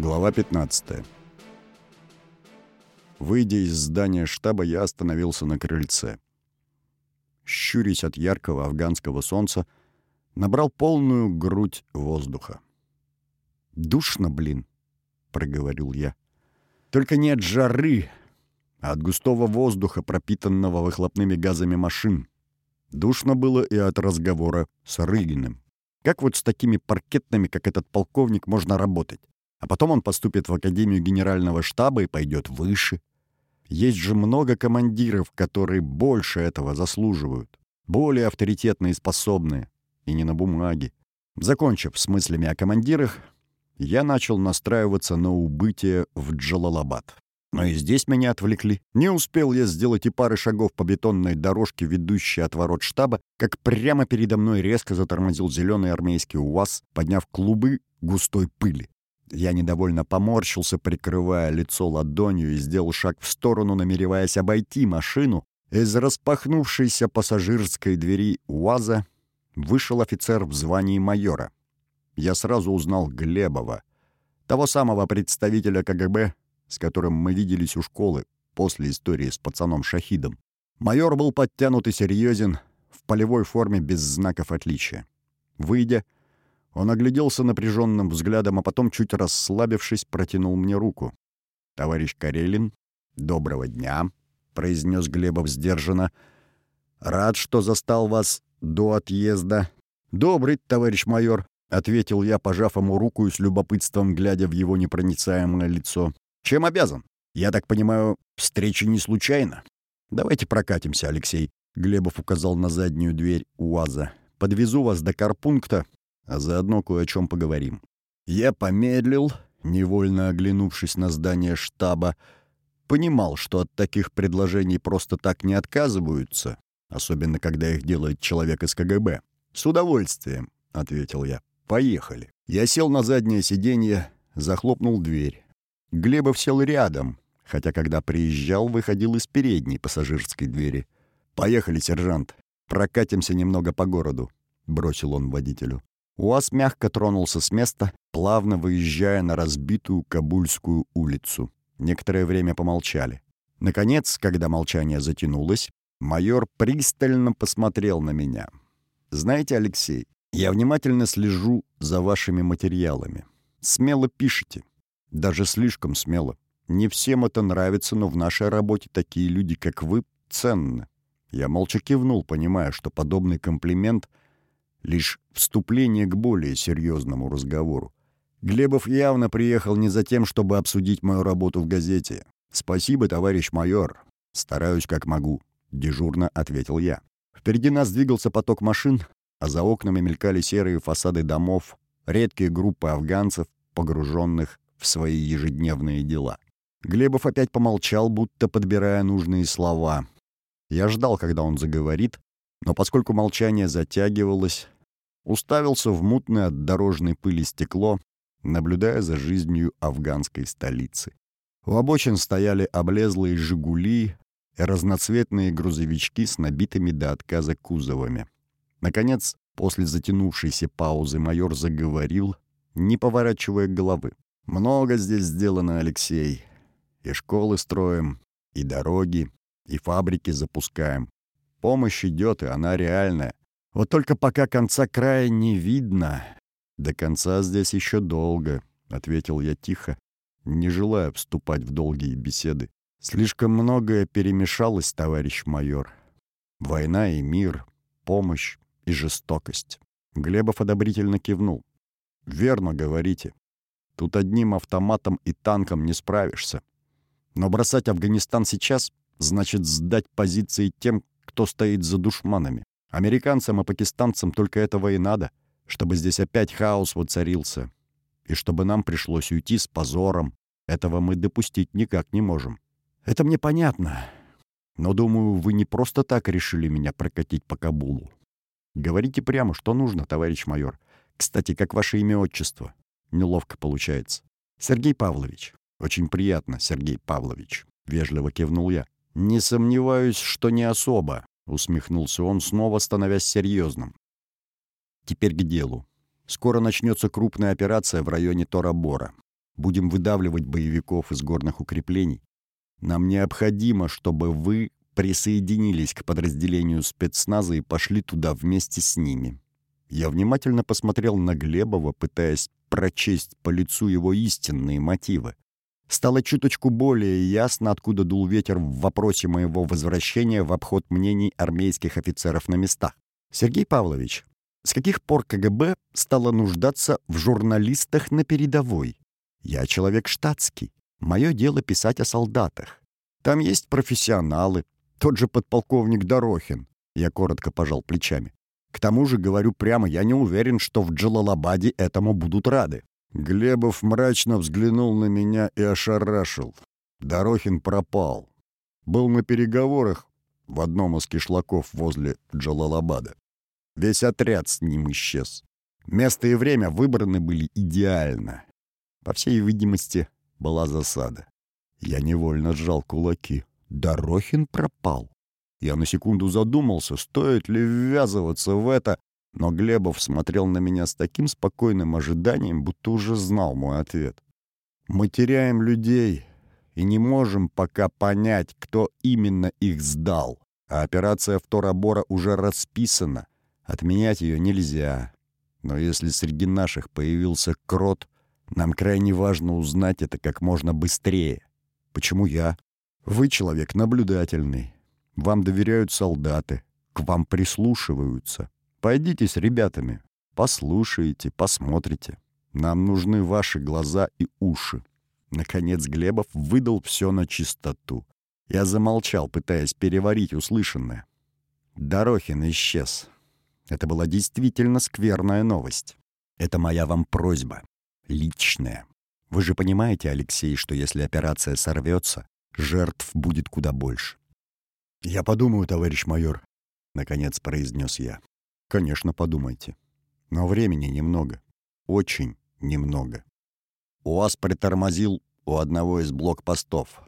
Глава 15. Выйдя из здания штаба, я остановился на крыльце. Щурясь от яркого афганского солнца, набрал полную грудь воздуха. «Душно, блин», — проговорил я. «Только не от жары, а от густого воздуха, пропитанного выхлопными газами машин. Душно было и от разговора с Рыгиным. Как вот с такими паркетными, как этот полковник, можно работать? А потом он поступит в Академию Генерального штаба и пойдет выше. Есть же много командиров, которые больше этого заслуживают. Более авторитетные и способные. И не на бумаге. Закончив с мыслями о командирах, я начал настраиваться на убытие в Джалалабад. Но и здесь меня отвлекли. Не успел я сделать и пары шагов по бетонной дорожке, ведущей от ворот штаба, как прямо передо мной резко затормозил зеленый армейский УАЗ, подняв клубы густой пыли. Я недовольно поморщился, прикрывая лицо ладонью, и сделал шаг в сторону, намереваясь обойти машину. Из распахнувшейся пассажирской двери УАЗа вышел офицер в звании майора. Я сразу узнал Глебова, того самого представителя КГБ, с которым мы виделись у школы после истории с пацаном Шахидом. Майор был подтянут и серьезен, в полевой форме без знаков отличия. Выйдя, он огляделся напряженным взглядом, а потом, чуть расслабившись, протянул мне руку. «Товарищ Карелин, доброго дня», — произнес Глебов сдержанно. «Рад, что застал вас до отъезда». «Добрый, товарищ майор», — ответил я, пожав ему руку и с любопытством глядя в его непроницаемое лицо. «Чем обязан? Я так понимаю, встреча не случайна?» «Давайте прокатимся, Алексей», — Глебов указал на заднюю дверь УАЗа. «Подвезу вас до карпункта, а заодно кое о чем поговорим. Я помедлил, невольно оглянувшись на здание штаба, понимал, что от таких предложений просто так не отказываются, особенно когда их делает человек из КГБ. «С удовольствием», — ответил я. «Поехали». Я сел на заднее сиденье, захлопнул дверь. Глебов сел рядом, хотя когда приезжал, выходил из передней пассажирской двери. «Поехали, сержант. Прокатимся немного по городу», — бросил он водителю. УАЗ мягко тронулся с места, плавно выезжая на разбитую Кабульскую улицу. Некоторое время помолчали. Наконец, когда молчание затянулось, майор пристально посмотрел на меня. «Знаете, Алексей, я внимательно слежу за вашими материалами. Смело пишите. Даже слишком смело. Не всем это нравится, но в нашей работе такие люди, как вы, ценны». Я молча кивнул, понимая, что подобный комплимент — лишь вступление к более серьезному разговору. Глебов явно приехал не за тем, чтобы обсудить мою работу в газете. «Спасибо, товарищ майор. Стараюсь как могу», — дежурно ответил я. Впереди нас двигался поток машин, а за окнами мелькали серые фасады домов, редкие группы афганцев, погруженных в свои ежедневные дела. Глебов опять помолчал, будто подбирая нужные слова. Я ждал, когда он заговорит, но поскольку молчание затягивалось, уставился в мутное от дорожной пыли стекло, наблюдая за жизнью афганской столицы. У обочин стояли облезлые «Жигули» разноцветные грузовички с набитыми до отказа кузовами. Наконец, после затянувшейся паузы майор заговорил, не поворачивая головы. «Много здесь сделано, Алексей. И школы строим, и дороги, и фабрики запускаем. Помощь идет, и она реальная. Вот только пока конца края не видно. До конца здесь еще долго, — ответил я тихо, не желая вступать в долгие беседы. Слишком многое перемешалось, товарищ майор. Война и мир, помощь и жестокость. Глебов одобрительно кивнул. «Верно говорите. Тут одним автоматом и танком не справишься. Но бросать Афганистан сейчас значит сдать позиции тем, кто стоит за душманами. Американцам и пакистанцам только этого и надо, чтобы здесь опять хаос воцарился. И чтобы нам пришлось уйти с позором. Этого мы допустить никак не можем. Это мне понятно. Но, думаю, вы не просто так решили меня прокатить по Кабулу. Говорите прямо, что нужно, товарищ майор. Кстати, как ваше имя отчество? Неловко получается. Сергей Павлович. Очень приятно, Сергей Павлович. Вежливо кивнул я. «Не сомневаюсь, что не особо», — усмехнулся он, снова становясь серьезным. «Теперь к делу. Скоро начнется крупная операция в районе Торабора. будем выдавливать боевиков из горных укреплений. Нам необходимо, чтобы вы присоединились к подразделению спецназа и пошли туда вместе с ними. Я внимательно посмотрел на Глебова, пытаясь прочесть по лицу его истинные мотивы. Стало чуточку более ясно, откуда дул ветер в вопросе моего возвращения в обход мнений армейских офицеров на местах. «Сергей Павлович, с каких пор КГБ стало нуждаться в журналистах на передовой? Я человек штатский. Мое дело писать о солдатах. Там есть профессионалы. Тот же подполковник Дорохин. Я коротко пожал плечами. К тому же, говорю прямо, я не уверен, что в Джалалабаде этому будут рады. Глебов мрачно взглянул на меня и ошарашил. Дорохин пропал. Был на переговорах в одном из кишлаков возле Джалалабада. Весь отряд с ним исчез. Место и время выбраны были идеально. По всей видимости, была засада. Я невольно сжал кулаки. Дорохин пропал. Я на секунду задумался, стоит ли ввязываться в это, но Глебов смотрел на меня с таким спокойным ожиданием, будто уже знал мой ответ. «Мы теряем людей и не можем пока понять, кто именно их сдал. А операция второбора уже расписана. Отменять ее нельзя. Но если среди наших появился крот, нам крайне важно узнать это как можно быстрее. Почему я? Вы человек наблюдательный. Вам доверяют солдаты. К вам прислушиваются. Пойдите с ребятами, послушайте, посмотрите. Нам нужны ваши глаза и уши». Наконец Глебов выдал все на чистоту. Я замолчал, пытаясь переварить услышанное. Дорохин исчез. Это была действительно скверная новость. Это моя вам просьба. Личная. Вы же понимаете, Алексей, что если операция сорвется, жертв будет куда больше. «Я подумаю, товарищ майор», — наконец произнес я. Конечно, подумайте. Но времени немного. Очень немного. УАЗ притормозил у одного из блокпостов.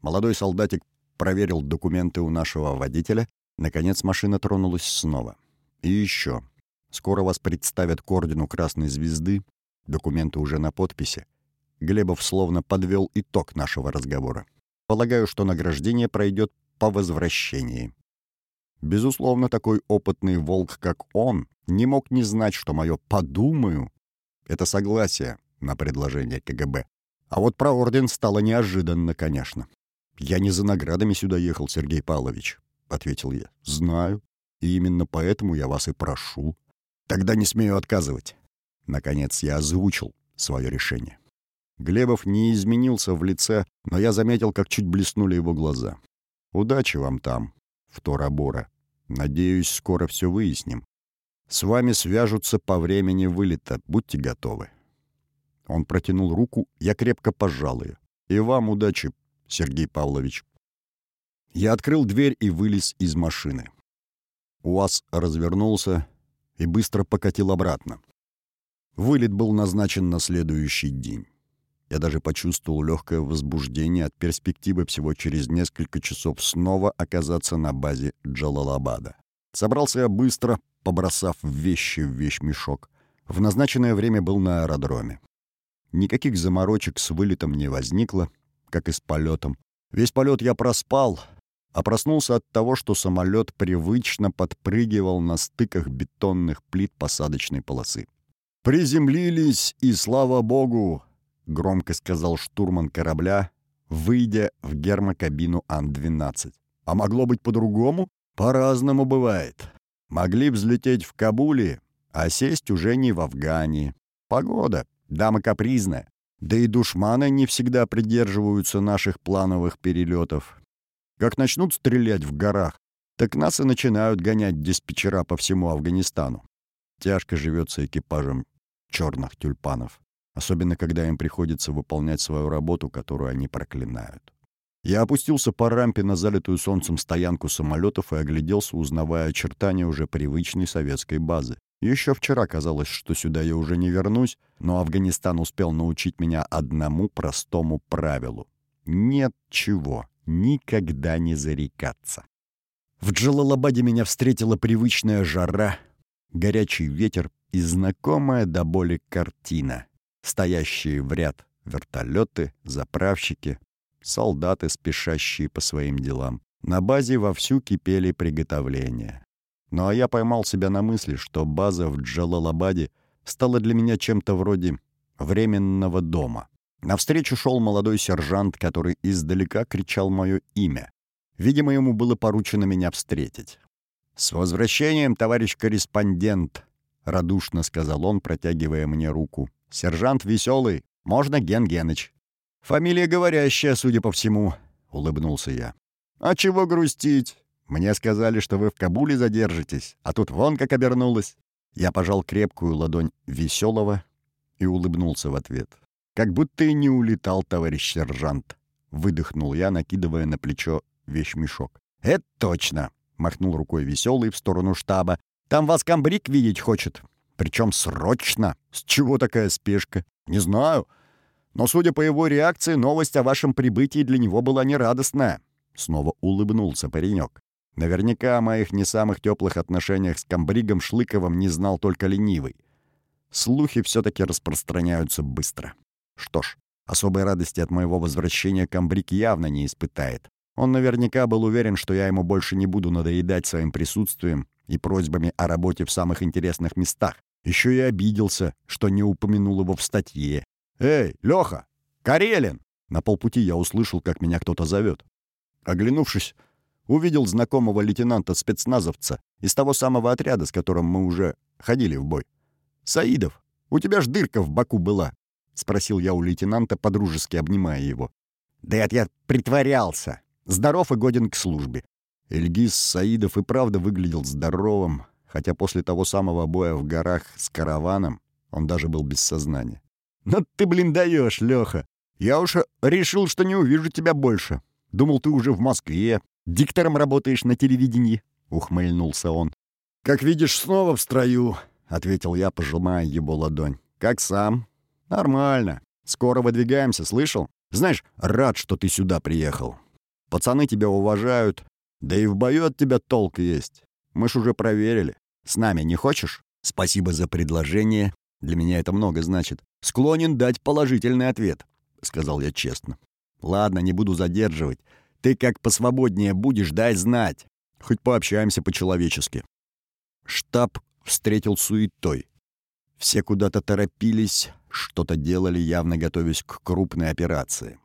Молодой солдатик проверил документы у нашего водителя. Наконец машина тронулась снова. И еще. Скоро вас представят к ордену Красной Звезды. Документы уже на подписи. Глебов словно подвел итог нашего разговора. Полагаю, что награждение пройдет по возвращении. Безусловно, такой опытный волк, как он, не мог не знать, что мое «подумаю» — это согласие на предложение КГБ. А вот про орден стало неожиданно, конечно. «Я не за наградами сюда ехал, Сергей Павлович», — ответил я. «Знаю. И именно поэтому я вас и прошу. Тогда не смею отказывать». Наконец я озвучил свое решение. Глебов не изменился в лице, но я заметил, как чуть блеснули его глаза. «Удачи вам там, в Торабора. Надеюсь, скоро все выясним. С вами свяжутся по времени вылета. Будьте готовы». Он протянул руку, я крепко пожал ее. «И вам удачи, Сергей Павлович». Я открыл дверь и вылез из машины. УАЗ развернулся и быстро покатил обратно. Вылет был назначен на следующий день. Я даже почувствовал легкое возбуждение от перспективы всего через несколько часов снова оказаться на базе Джалалабада. Собрался я быстро, побросав вещи в вещмешок. В назначенное время был на аэродроме. Никаких заморочек с вылетом не возникло, как и с полетом. Весь полет я проспал, а проснулся от того, что самолет привычно подпрыгивал на стыках бетонных плит посадочной полосы. «Приземлились, и слава богу!» — громко сказал штурман корабля, выйдя в гермокабину Ан-12. «А могло быть по-другому? По-разному бывает. Могли взлететь в Кабуле, а сесть уже не в Афгане. Погода, дама капризная. Да и душманы не всегда придерживаются наших плановых перелетов. Как начнут стрелять в горах, так нас и начинают гонять диспетчера по всему Афганистану. Тяжко живется экипажем черных тюльпанов особенно когда им приходится выполнять свою работу, которую они проклинают. Я опустился по рампе на залитую солнцем стоянку самолетов и огляделся, узнавая очертания уже привычной советской базы. Еще вчера казалось, что сюда я уже не вернусь, но Афганистан успел научить меня одному простому правилу. Нет чего, никогда не зарекаться. В Джалалабаде меня встретила привычная жара, горячий ветер и знакомая до боли картина стоящие в ряд Вертолеты, заправщики, солдаты, спешащие по своим делам. На базе вовсю кипели приготовления. Ну а я поймал себя на мысли, что база в Джалалабаде стала для меня чем-то вроде временного дома. Навстречу шел молодой сержант, который издалека кричал мое имя. Видимо, ему было поручено меня встретить. «С возвращением, товарищ корреспондент!» — радушно сказал он, протягивая мне руку. «Сержант веселый, можно Ген Геныч?» «Фамилия говорящая, судя по всему», — улыбнулся я. «А чего грустить? Мне сказали, что вы в Кабуле задержитесь, а тут вон как обернулось». Я пожал крепкую ладонь веселого и улыбнулся в ответ. «Как будто и не улетал, товарищ сержант», — выдохнул я, накидывая на плечо вещмешок. «Это точно!» — махнул рукой веселый в сторону штаба. «Там вас комбриг видеть хочет. Причем срочно. С чего такая спешка? Не знаю. Но, судя по его реакции, новость о вашем прибытии для него была нерадостная». Снова улыбнулся паренек. Наверняка о моих не самых теплых отношениях с комбригом Шлыковым не знал только ленивый. Слухи все-таки распространяются быстро. Что ж, особой радости от моего возвращения комбриг явно не испытает. Он наверняка был уверен, что я ему больше не буду надоедать своим присутствием и просьбами о работе в самых интересных местах. Еще и обиделся, что не упомянул его в статье. «Эй, Леха! Карелин!» На полпути я услышал, как меня кто-то зовет. Оглянувшись, увидел знакомого лейтенанта-спецназовца из того самого отряда, с которым мы уже ходили в бой. «Саидов, у тебя ж дырка в боку была», — спросил я у лейтенанта, подружески обнимая его. «Да это я притворялся. Здоров и годен к службе». Эльгиз Саидов и правда выглядел здоровым, хотя после того самого боя в горах с караваном он даже был без сознания. «Ну ты, блин, даешь, Леха! Я уж решил, что не увижу тебя больше. Думал, ты уже в Москве, диктором работаешь на телевидении», — ухмыльнулся он. «Как видишь, снова в строю», — ответил я, пожимая его ладонь. «Как сам?» «Нормально. Скоро выдвигаемся, слышал? Знаешь, рад, что ты сюда приехал. Пацаны тебя уважают, да и в бою от тебя толк есть. Мы ж уже проверили. С нами не хочешь? Спасибо за предложение. Для меня это много значит. Склонен дать положительный ответ, — сказал я честно. Ладно, не буду задерживать. Ты как посвободнее будешь, дай знать. Хоть пообщаемся по-человечески. Штаб встретил суетой. Все куда-то торопились, что-то делали, явно готовясь к крупной операции.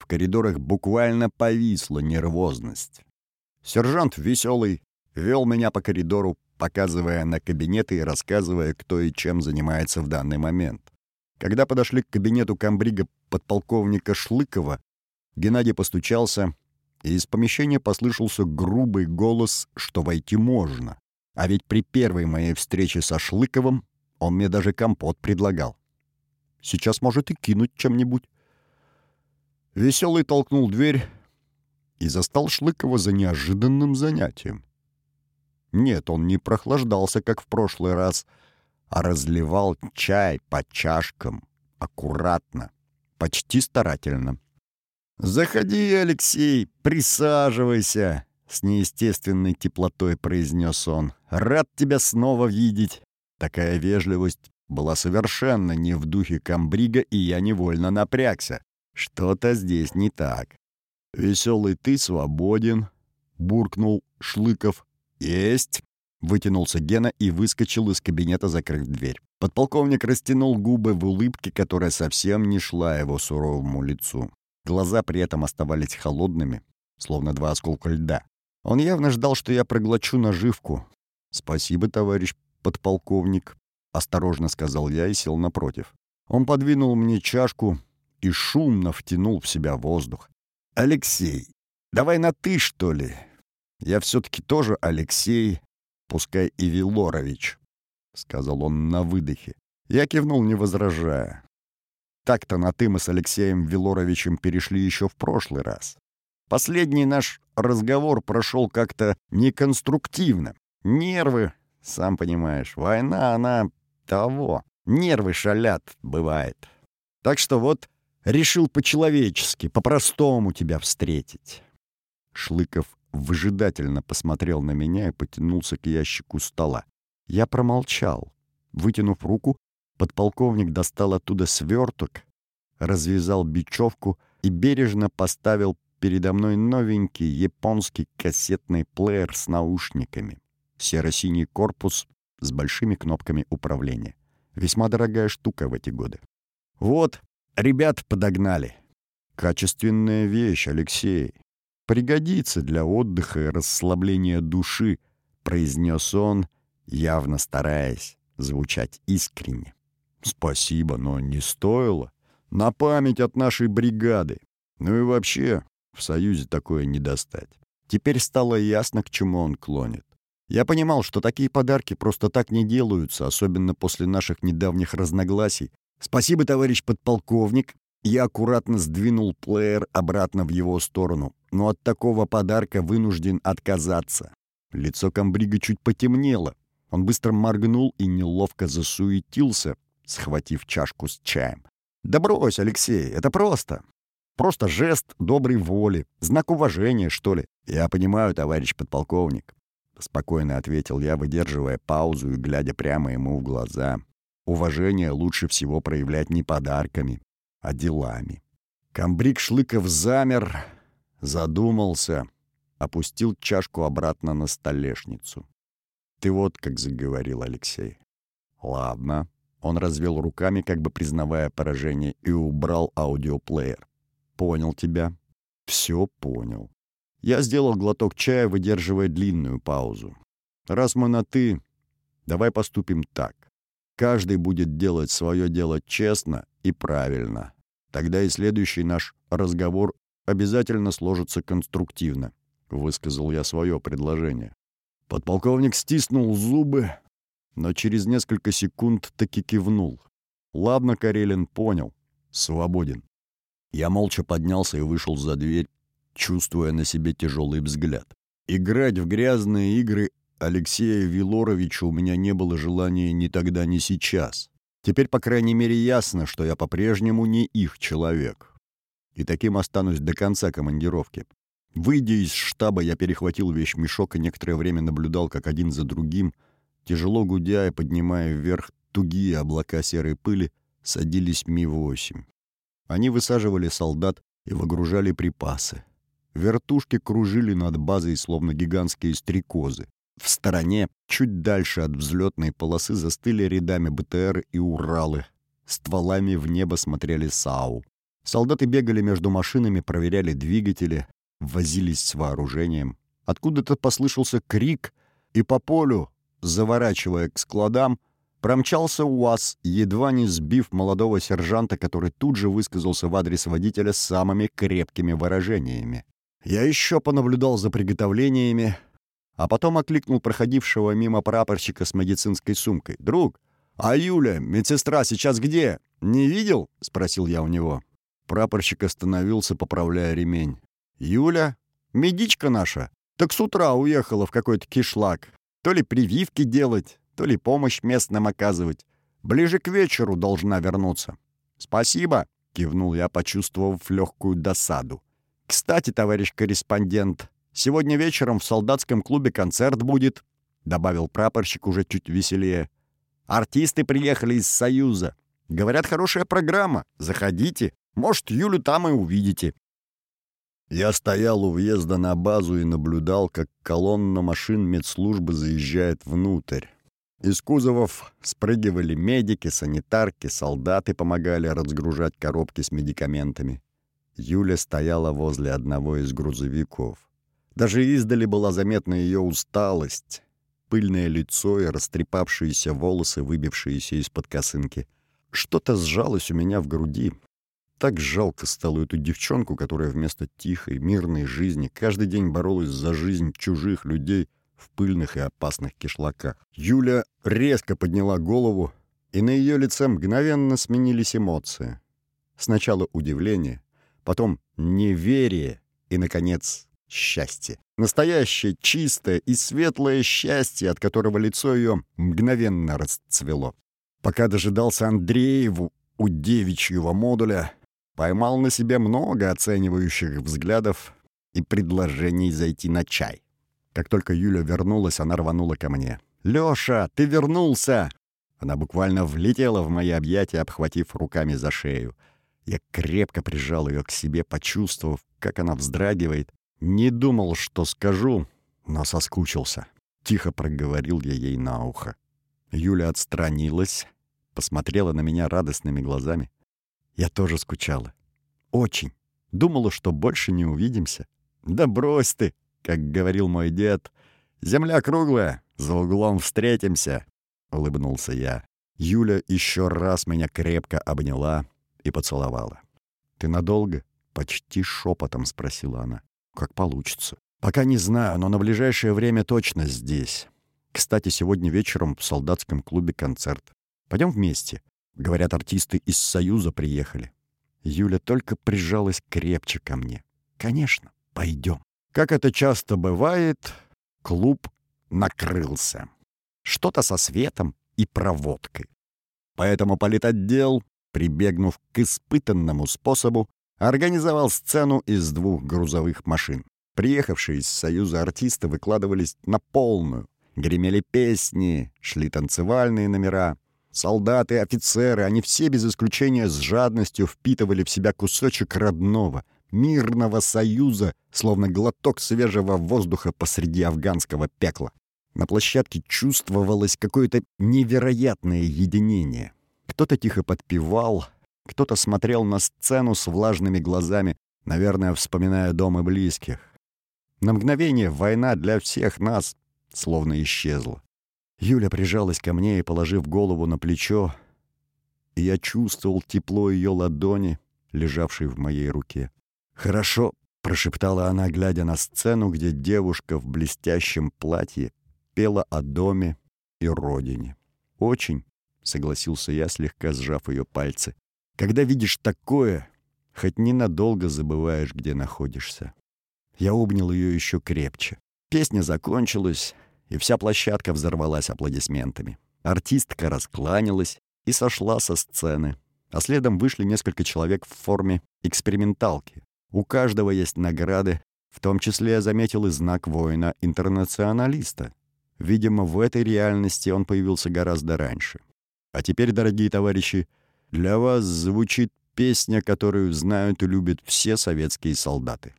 В коридорах буквально повисла нервозность. Сержант веселый вел меня по коридору, показывая на кабинеты и рассказывая, кто и чем занимается в данный момент. Когда подошли к кабинету комбрига подполковника Шлыкова, Геннадий постучался, и из помещения послышался грубый голос, что войти можно. А ведь при первой моей встрече со Шлыковым он мне даже компот предлагал. Сейчас может и кинуть чем-нибудь. Веселый толкнул дверь и застал Шлыкова за неожиданным занятием. Нет, он не прохлаждался, как в прошлый раз, а разливал чай по чашкам, аккуратно, почти старательно. «Заходи, Алексей, присаживайся!» — с неестественной теплотой произнес он. «Рад тебя снова видеть!» Такая вежливость была совершенно не в духе комбрига, и я невольно напрягся. Что-то здесь не так. «Веселый ты свободен», — буркнул Шлыков. «Есть!» — вытянулся Гена и выскочил из кабинета, закрыв дверь. Подполковник растянул губы в улыбке, которая совсем не шла его суровому лицу. Глаза при этом оставались холодными, словно два осколка льда. Он явно ждал, что я проглочу наживку. «Спасибо, товарищ подполковник», — осторожно сказал я и сел напротив. Он подвинул мне чашку и шумно втянул в себя воздух. «Алексей, давай на «ты», что ли? Я все-таки тоже Алексей, пускай и Вилорович», — сказал он на выдохе. Я кивнул, не возражая. Так-то на «ты» мы с Алексеем Вилоровичем перешли еще в прошлый раз. Последний наш разговор прошел как-то неконструктивно. Нервы, сам понимаешь, война, она того. Нервы шалят, бывает. Так что вот решил по-человечески, по-простому тебя встретить. Шлыков выжидательно посмотрел на меня и потянулся к ящику стола. Я промолчал. Вытянув руку, подполковник достал оттуда сверток, развязал бечевку и бережно поставил передо мной новенький японский кассетный плеер с наушниками. Серо-синий корпус с большими кнопками управления. Весьма дорогая штука в эти годы. «Вот, ребят подогнали. Качественная вещь, Алексей. Пригодится для отдыха и расслабления души», — произнес он, явно стараясь звучать искренне. «Спасибо, но не стоило. На память от нашей бригады. Ну и вообще, в Союзе такое не достать. Теперь стало ясно, к чему он клонит. Я понимал, что такие подарки просто так не делаются, особенно после наших недавних разногласий. «Спасибо, товарищ подполковник». Я аккуратно сдвинул плеер обратно в его сторону, но от такого подарка вынужден отказаться. Лицо комбрига чуть потемнело. Он быстро моргнул и неловко засуетился, схватив чашку с чаем. «Да брось, Алексей, это просто. Просто жест доброй воли, знак уважения, что ли. Я понимаю, товарищ подполковник. Спокойно ответил я, выдерживая паузу и глядя прямо ему в глаза. Уважение лучше всего проявлять не подарками, а делами. Камбрик Шлыков замер, задумался, опустил чашку обратно на столешницу. «Ты вот как заговорил, Алексей». «Ладно». Он развел руками, как бы признавая поражение, и убрал аудиоплеер. «Понял тебя». «Все понял». Я сделал глоток чая, выдерживая длинную паузу. «Раз мы на «ты», давай поступим так. Каждый будет делать свое дело честно и правильно. Тогда и следующий наш разговор обязательно сложится конструктивно», — высказал я свое предложение. Подполковник стиснул зубы, но через несколько секунд таки кивнул. «Ладно, Карелин, понял. Свободен». Я молча поднялся и вышел за дверь, чувствуя на себе тяжелый взгляд. Играть в грязные игры Алексея Вилоровича у меня не было желания ни тогда, ни сейчас. Теперь, по крайней мере, ясно, что я по-прежнему не их человек. И таким останусь до конца командировки. Выйдя из штаба, я перехватил вещмешок и некоторое время наблюдал, как один за другим, тяжело гудя и поднимая вверх тугие облака серой пыли, садились Ми-8. Они высаживали солдат и выгружали припасы. Вертушки кружили над базой, словно гигантские стрекозы. В стороне, чуть дальше от взлетной полосы, застыли рядами БТР и Уралы. Стволами в небо смотрели САУ. Солдаты бегали между машинами, проверяли двигатели, возились с вооружением. Откуда-то послышался крик, и по полю, заворачивая к складам, промчался УАЗ, едва не сбив молодого сержанта, который тут же высказался в адрес водителя самыми крепкими выражениями. Я еще понаблюдал за приготовлениями, а потом окликнул проходившего мимо прапорщика с медицинской сумкой. «Друг, а Юля, медсестра, сейчас где? Не видел?» — спросил я у него. Прапорщик остановился, поправляя ремень. «Юля? Медичка наша? Так с утра уехала в какой-то кишлак. То ли прививки делать, то ли помощь местным оказывать. Ближе к вечеру должна вернуться». «Спасибо», — кивнул я, почувствовав легкую досаду. «Кстати, товарищ корреспондент, сегодня вечером в солдатском клубе концерт будет», — добавил прапорщик уже чуть веселее. «Артисты приехали из Союза. Говорят, хорошая программа. Заходите. Может, Юлю там и увидите». Я стоял у въезда на базу и наблюдал, как колонна машин медслужбы заезжает внутрь. Из кузовов спрыгивали медики, санитарки, солдаты помогали разгружать коробки с медикаментами. Юля стояла возле одного из грузовиков. Даже издали была заметна ее усталость, пыльное лицо и растрепавшиеся волосы, выбившиеся из-под косынки. Что-то сжалось у меня в груди. Так жалко стало эту девчонку, которая вместо тихой, мирной жизни каждый день боролась за жизнь чужих людей в пыльных и опасных кишлаках. Юля резко подняла голову, и на ее лице мгновенно сменились эмоции. Сначала удивление, потом неверие и, наконец, счастье. Настоящее, чистое и светлое счастье, от которого лицо ее мгновенно расцвело. Пока дожидался Андрееву у девичьего модуля, поймал на себе много оценивающих взглядов и предложений зайти на чай. Как только Юля вернулась, она рванула ко мне. «Лёша, ты вернулся!» Она буквально влетела в мои объятия, обхватив руками за шею. Я крепко прижал ее к себе, почувствовав, как она вздрагивает. Не думал, что скажу, но соскучился. Тихо проговорил я ей на ухо. Юля отстранилась, посмотрела на меня радостными глазами. Я тоже скучала. Очень. Думала, что больше не увидимся. Да брось ты, как говорил мой дед. Земля круглая, за углом встретимся, — улыбнулся я. Юля еще раз меня крепко обняла и поцеловала. «Ты надолго?» — почти шепотом спросила она. «Как получится». «Пока не знаю, но на ближайшее время точно здесь. Кстати, сегодня вечером в солдатском клубе концерт. Пойдем вместе. Говорят, артисты из Союза приехали». Юля только прижалась крепче ко мне. «Конечно, пойдем». Как это часто бывает, клуб накрылся. Что-то со светом и проводкой. Поэтому политотдел, прибегнув к испытанному способу, организовал сцену из двух грузовых машин. Приехавшие из Союза артисты выкладывались на полную. Гремели песни, шли танцевальные номера. Солдаты, офицеры, они все без исключения с жадностью впитывали в себя кусочек родного, мирного союза, словно глоток свежего воздуха посреди афганского пекла. На площадке чувствовалось какое-то невероятное единение. Кто-то тихо подпевал, кто-то смотрел на сцену с влажными глазами, наверное, вспоминая дом и близких. На мгновение война для всех нас словно исчезла. Юля прижалась ко мне и, положив голову на плечо, и я чувствовал тепло ее ладони, лежавшей в моей руке. «Хорошо», — прошептала она, глядя на сцену, где девушка в блестящем платье пела о доме и родине. «Очень», — согласился я, слегка сжав ее пальцы. «Когда видишь такое, хоть ненадолго забываешь, где находишься». Я обнял ее еще крепче. Песня закончилась, и вся площадка взорвалась аплодисментами. Артистка раскланялась и сошла со сцены, а следом вышли несколько человек в форме эксперименталки. У каждого есть награды, в том числе я заметил и знак воина-интернационалиста. Видимо, в этой реальности он появился гораздо раньше. А теперь, дорогие товарищи, для вас звучит песня, которую знают и любят все советские солдаты.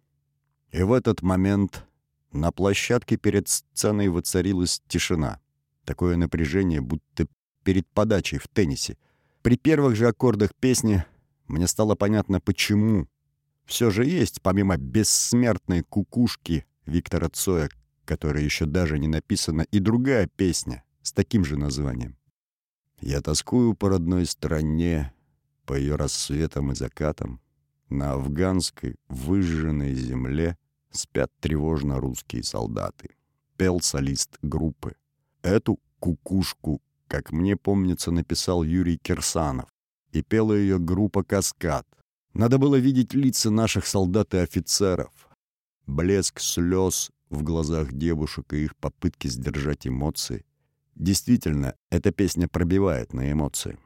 И в этот момент на площадке перед сценой воцарилась тишина. Такое напряжение, будто перед подачей в теннисе. При первых же аккордах песни мне стало понятно, почему все же есть, помимо бессмертной кукушки Виктора Цоя, которая еще даже не написана, и другая песня с таким же названием. Я тоскую по родной стране, по ее рассветам и закатам. На афганской выжженной земле спят тревожно русские солдаты. Пел солист группы. Эту кукушку, как мне помнится, написал Юрий Кирсанов. И пела ее группа «Каскад», надо было видеть лица наших солдат и офицеров. Блеск слез в глазах девушек и их попытки сдержать эмоции. Действительно, эта песня пробивает на эмоции.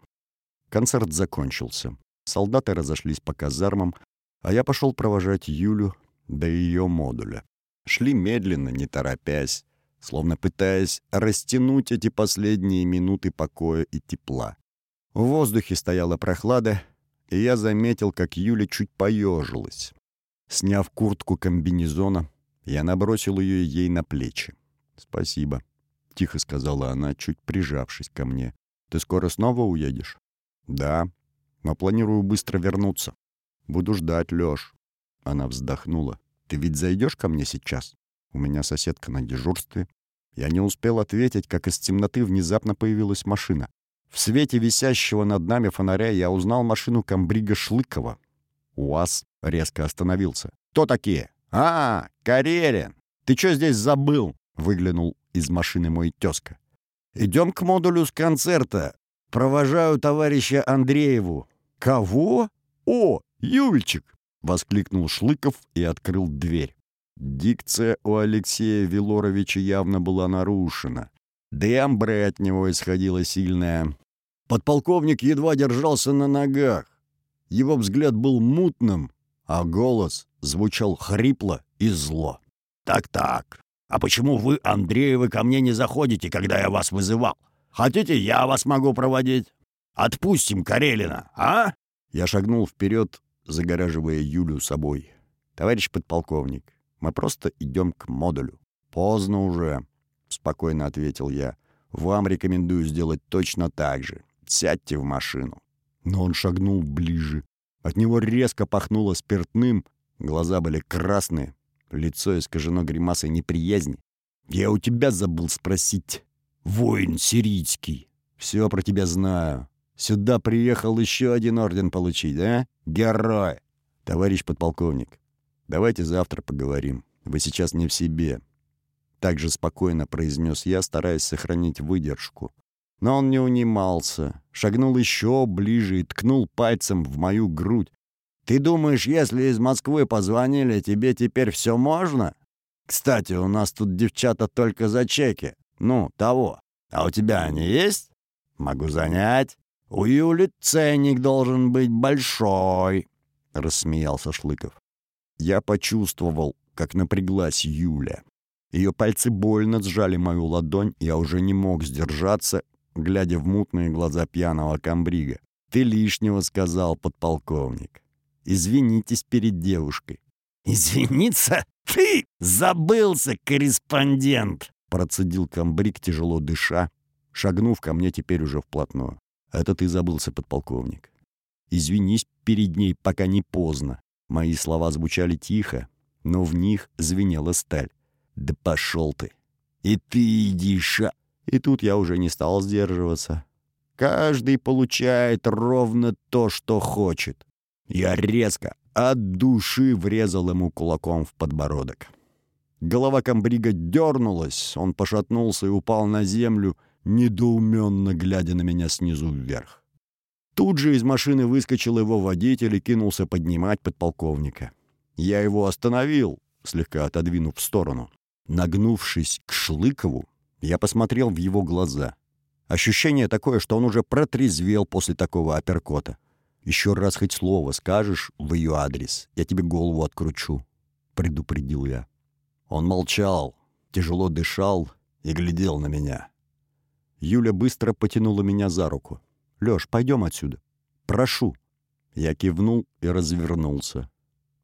Концерт закончился. Солдаты разошлись по казармам, а я пошел провожать Юлю до ее модуля. Шли медленно, не торопясь, словно пытаясь растянуть эти последние минуты покоя и тепла. В воздухе стояла прохлада, и я заметил, как Юля чуть поежилась. Сняв куртку комбинезона, я набросил ее ей на плечи. «Спасибо», — тихо сказала она, чуть прижавшись ко мне. «Ты скоро снова уедешь?» «Да, но планирую быстро вернуться. Буду ждать, Лёш». Она вздохнула. «Ты ведь зайдешь ко мне сейчас? У меня соседка на дежурстве». Я не успел ответить, как из темноты внезапно появилась машина. В свете висящего над нами фонаря я узнал машину комбрига Шлыкова. УАЗ резко остановился. «Кто такие?» «А, Карелин! Ты что здесь забыл?» — выглянул из машины мой тезка. «Идем к модулю с концерта. Провожаю товарища Андрееву». «Кого? О, Юльчик!» — воскликнул Шлыков и открыл дверь. Дикция у Алексея Велоровича явно была нарушена. Да от него исходила сильная. Подполковник едва держался на ногах. Его взгляд был мутным, а голос звучал хрипло и зло. «Так-так, а почему вы, Андреевы, ко мне не заходите, когда я вас вызывал? Хотите, я вас могу проводить? Отпустим Карелина, а?» Я шагнул вперед, загораживая Юлю собой. «Товарищ подполковник, мы просто идем к модулю». «Поздно уже», — спокойно ответил я. «Вам рекомендую сделать точно так же. Сядьте в машину». Но он шагнул ближе. От него резко пахнуло спиртным, глаза были красные, лицо искажено гримасой неприязни. «Я у тебя забыл спросить. Воин сирийский. Все про тебя знаю. Сюда приехал еще один орден получить, да? Герой! Товарищ подполковник, давайте завтра поговорим. Вы сейчас не в себе. Так же спокойно произнес я, стараясь сохранить выдержку. Но он не унимался, шагнул еще ближе и ткнул пальцем в мою грудь. «Ты думаешь, если из Москвы позвонили, тебе теперь все можно? Кстати, у нас тут девчата только за чеки. Ну, того. А у тебя они есть? Могу занять. У Юли ценник должен быть большой», — рассмеялся Шлыков. Я почувствовал, как напряглась Юля. Ее пальцы больно сжали мою ладонь, я уже не мог сдержаться, глядя в мутные глаза пьяного комбрига. «Ты лишнего сказал, подполковник. Извинитесь перед девушкой». «Извиниться? Ты забылся, корреспондент!» Процедил комбриг, тяжело дыша, шагнув ко мне теперь уже вплотную. «Это ты забылся, подполковник. Извинись перед ней, пока не поздно». Мои слова звучали тихо, но в них звенела сталь. «Да пошел ты! И ты иди ша...» И тут я уже не стал сдерживаться. Каждый получает ровно то, что хочет. Я резко, от души врезал ему кулаком в подбородок. Голова комбрига дернулась, он пошатнулся и упал на землю, недоуменно глядя на меня снизу вверх. Тут же из машины выскочил его водитель и кинулся поднимать подполковника. Я его остановил, слегка отодвинув в сторону. Нагнувшись к Шлыкову, я посмотрел в его глаза. Ощущение такое, что он уже протрезвел после такого апперкота. «Еще раз хоть слово скажешь в ее адрес, я тебе голову откручу», — предупредил я. Он молчал, тяжело дышал и глядел на меня. Юля быстро потянула меня за руку. «Лёш, пойдем отсюда. Прошу». Я кивнул и развернулся.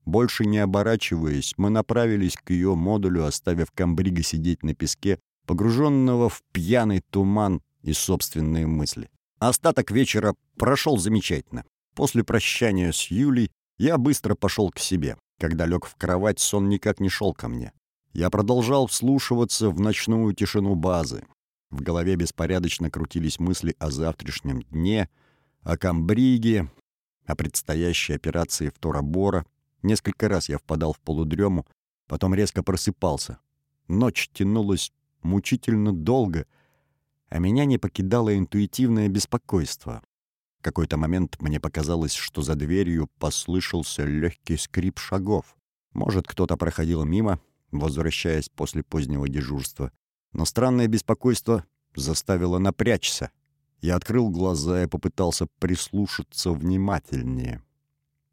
Больше не оборачиваясь, мы направились к ее модулю, оставив комбрига сидеть на песке, погруженного в пьяный туман и собственные мысли. Остаток вечера прошел замечательно. После прощания с Юлей я быстро пошел к себе. Когда лег в кровать, сон никак не шел ко мне. Я продолжал вслушиваться в ночную тишину базы. В голове беспорядочно крутились мысли о завтрашнем дне, о Камбриге, о предстоящей операции в Торабора. Несколько раз я впадал в полудрему, потом резко просыпался. Ночь тянулась мучительно долго, а меня не покидало интуитивное беспокойство. Какой-то момент мне показалось, что за дверью послышался легкий скрип шагов. Может, кто-то проходил мимо, возвращаясь после позднего дежурства. Но странное беспокойство заставило напрячься. Я открыл глаза и попытался прислушаться внимательнее.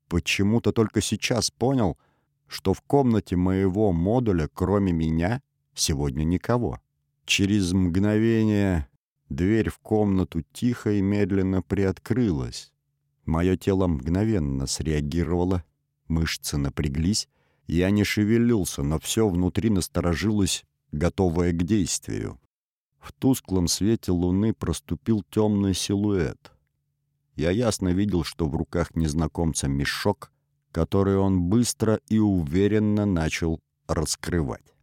Почему-то только сейчас понял, что в комнате моего модуля, кроме меня, сегодня никого. Через мгновение дверь в комнату тихо и медленно приоткрылась. Мое тело мгновенно среагировало, мышцы напряглись, я не шевелился, но все внутри насторожилось, готовое к действию. В тусклом свете луны проступил темный силуэт. Я ясно видел, что в руках незнакомца мешок, который он быстро и уверенно начал раскрывать.